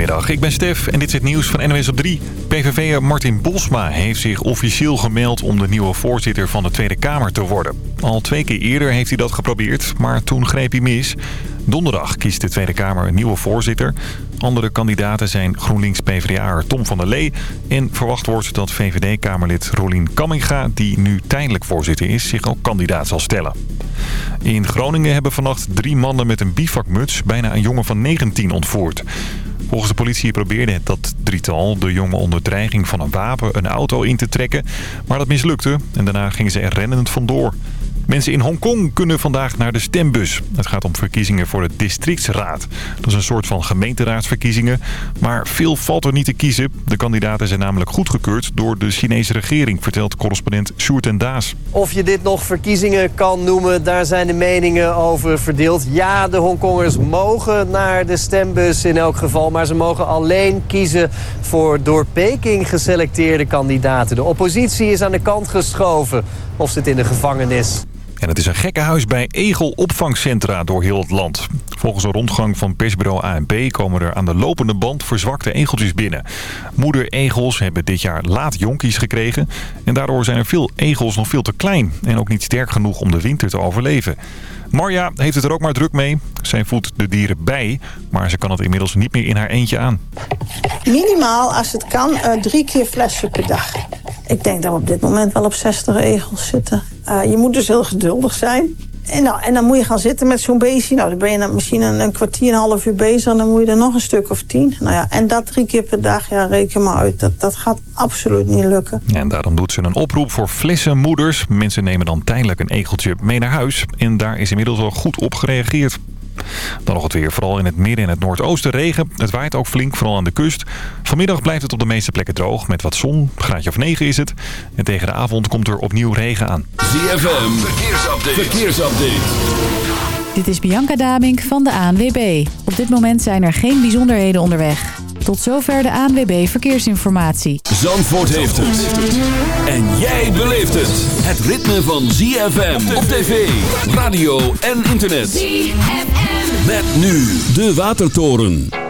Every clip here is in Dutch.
Goedemiddag, ik ben Stef en dit is het nieuws van NWS op 3. PVV'er Martin Bosma heeft zich officieel gemeld om de nieuwe voorzitter van de Tweede Kamer te worden. Al twee keer eerder heeft hij dat geprobeerd, maar toen greep hij mis. Donderdag kiest de Tweede Kamer een nieuwe voorzitter. Andere kandidaten zijn GroenLinks-PVDA'er Tom van der Lee... en verwacht wordt dat VVD-Kamerlid Rolien Kamminga... die nu tijdelijk voorzitter is, zich ook kandidaat zal stellen. In Groningen hebben vannacht drie mannen met een bivakmuts... bijna een jongen van 19 ontvoerd. Volgens de politie probeerde dat drietal de jongen onder dreiging van een wapen een auto in te trekken. Maar dat mislukte en daarna gingen ze er rennend vandoor. Mensen in Hongkong kunnen vandaag naar de stembus. Het gaat om verkiezingen voor de districtsraad. Dat is een soort van gemeenteraadsverkiezingen. Maar veel valt er niet te kiezen. De kandidaten zijn namelijk goedgekeurd door de Chinese regering... vertelt correspondent Sjoerd en Daas. Of je dit nog verkiezingen kan noemen, daar zijn de meningen over verdeeld. Ja, de Hongkongers mogen naar de stembus in elk geval... maar ze mogen alleen kiezen voor door Peking geselecteerde kandidaten. De oppositie is aan de kant geschoven of zit in de gevangenis. En het is een gekkenhuis bij egelopvangcentra door heel het land. Volgens een rondgang van persbureau ANP komen er aan de lopende band verzwakte egeltjes binnen. Moeder-egels hebben dit jaar laat jonkies gekregen. En daardoor zijn er veel egels nog veel te klein en ook niet sterk genoeg om de winter te overleven. Marja heeft het er ook maar druk mee. Zij voedt de dieren bij, maar ze kan het inmiddels niet meer in haar eentje aan. Minimaal, als het kan, uh, drie keer flesje per dag. Ik denk dat we op dit moment wel op 60 egels zitten. Uh, je moet dus heel geduldig zijn. En, nou, en dan moet je gaan zitten met zo'n beestje. Nou, dan ben je misschien een, een, kwartier, een half uur bezig. En dan moet je er nog een stuk of tien. Nou ja, en dat drie keer per dag, ja, reken maar uit. Dat, dat gaat absoluut niet lukken. En daarom doet ze een oproep voor flessenmoeders. Mensen nemen dan tijdelijk een egeltje mee naar huis. En daar is inmiddels al goed op gereageerd. Dan nog het weer. Vooral in het midden en het noordoosten regen. Het waait ook flink, vooral aan de kust. Vanmiddag blijft het op de meeste plekken droog. Met wat zon. Graadje of 9 is het. En tegen de avond komt er opnieuw regen aan. ZFM. Verkeersupdate. Verkeersupdate. Dit is Bianca Damink van de ANWB. Op dit moment zijn er geen bijzonderheden onderweg. Tot zover de ANWB Verkeersinformatie. Zandvoort heeft het. En jij beleeft het. Het ritme van ZFM op tv, radio en internet. ZFM. Met nu de Watertoren.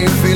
me feel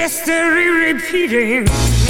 history repeating.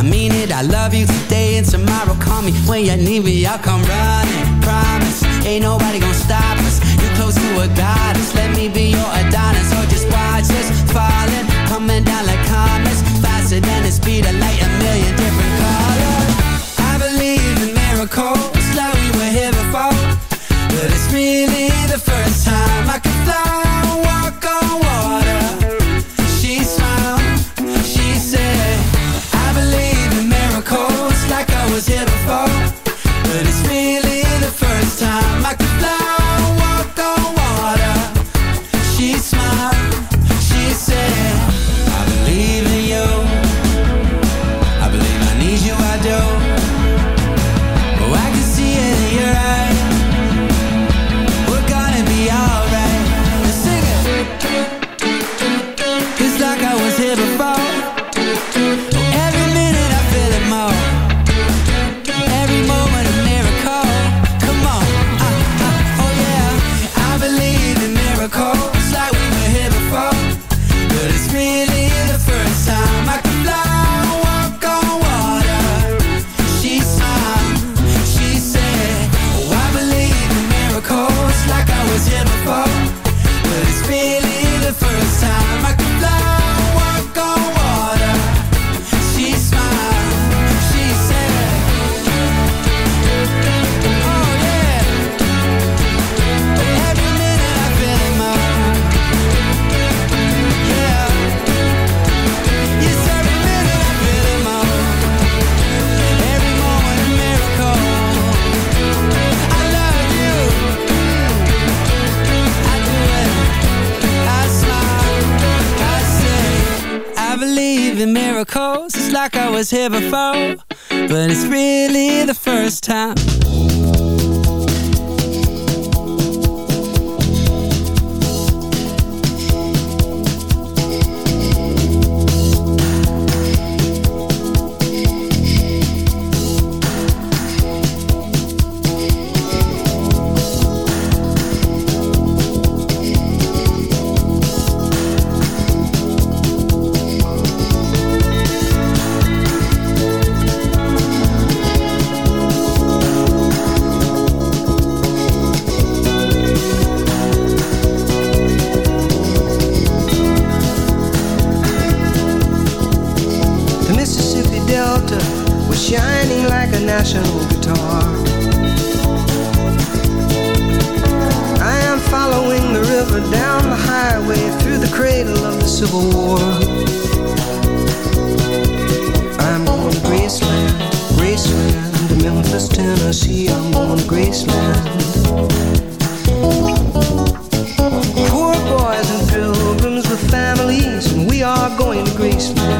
I mean it, I love you. Today and tomorrow Call me when you need me, I'll come running Promise, ain't nobody gonna stop us. You're close to a goddess, let me be your Adonis. Or just watch us falling, coming down like comets. Faster than the speed of light. But it's really the first time. smile.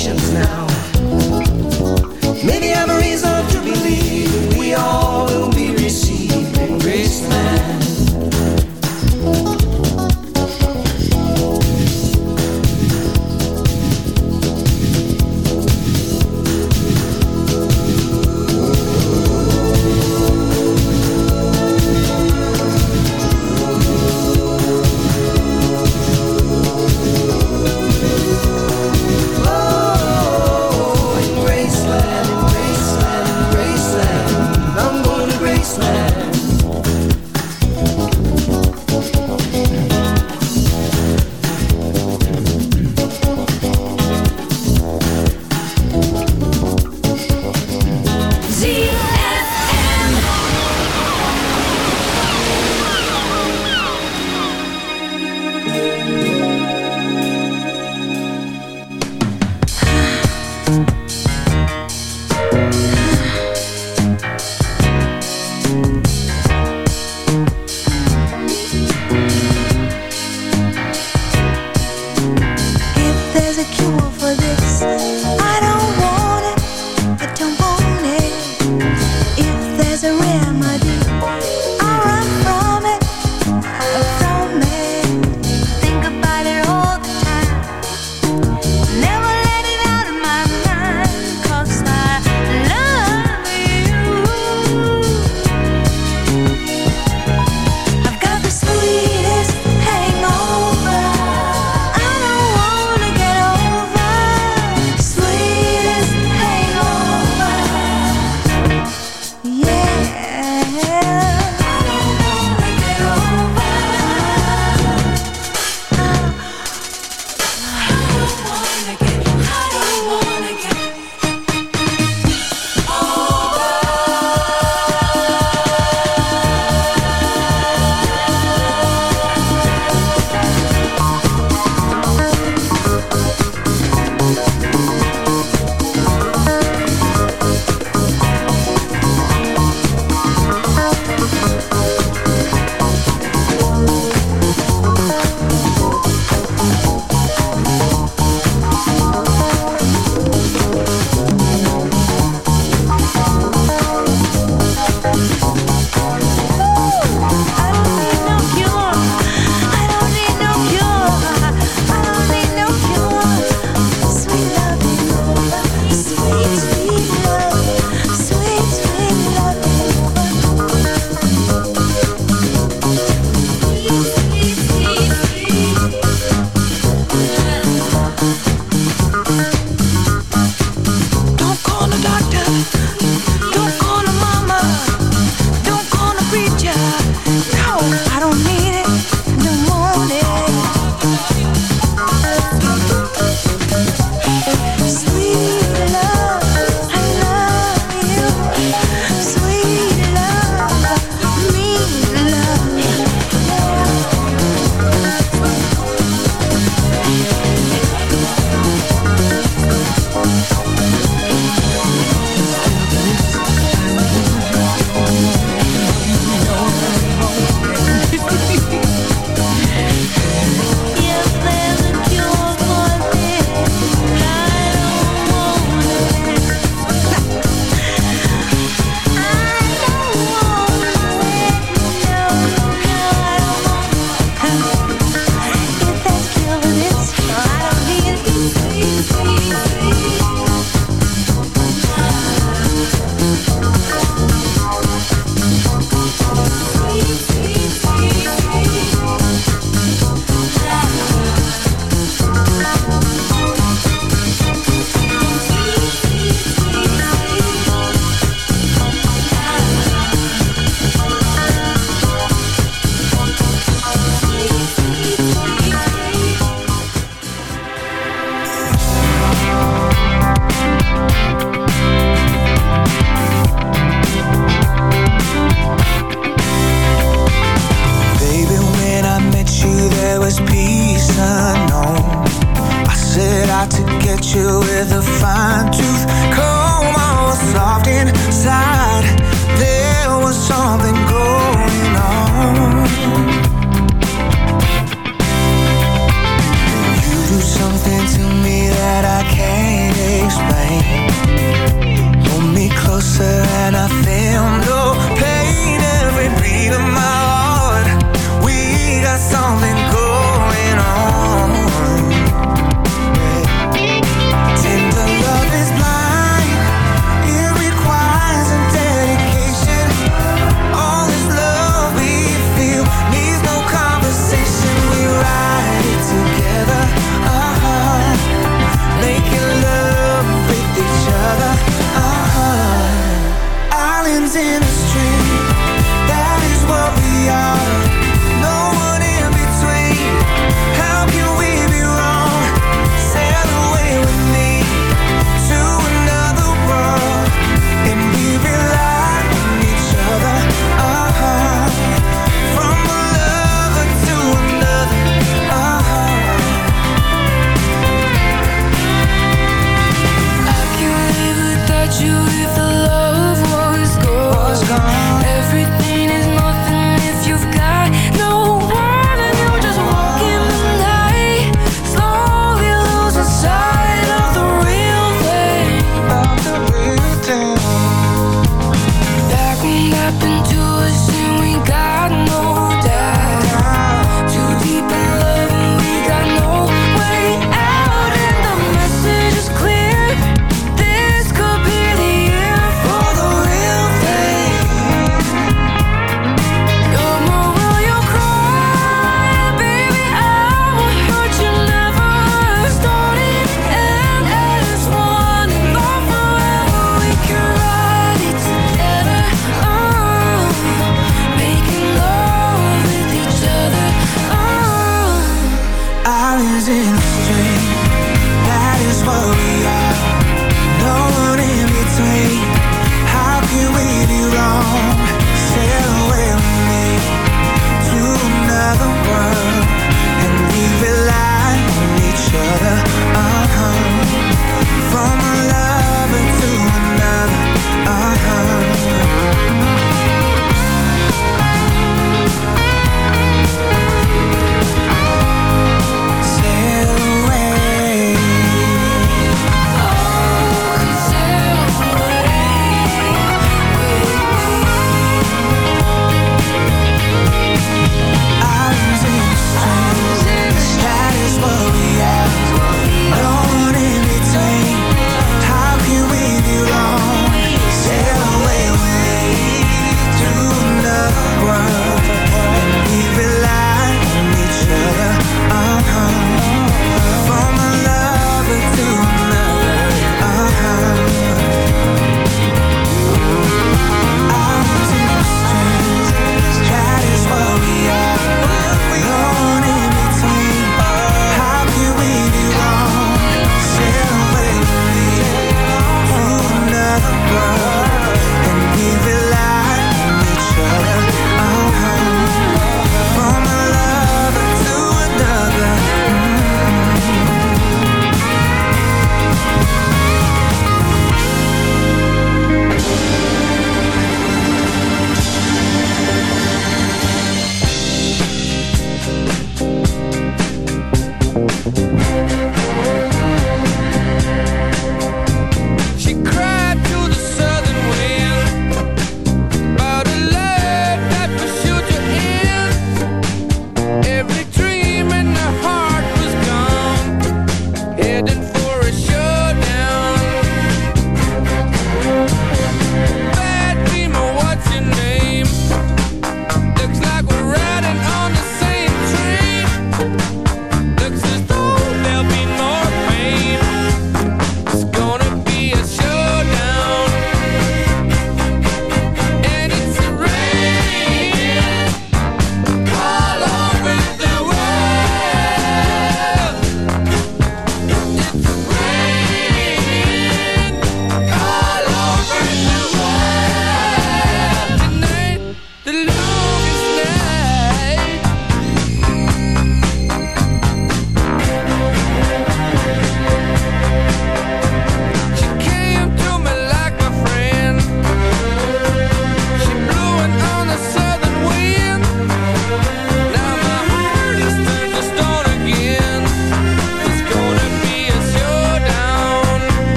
patience now.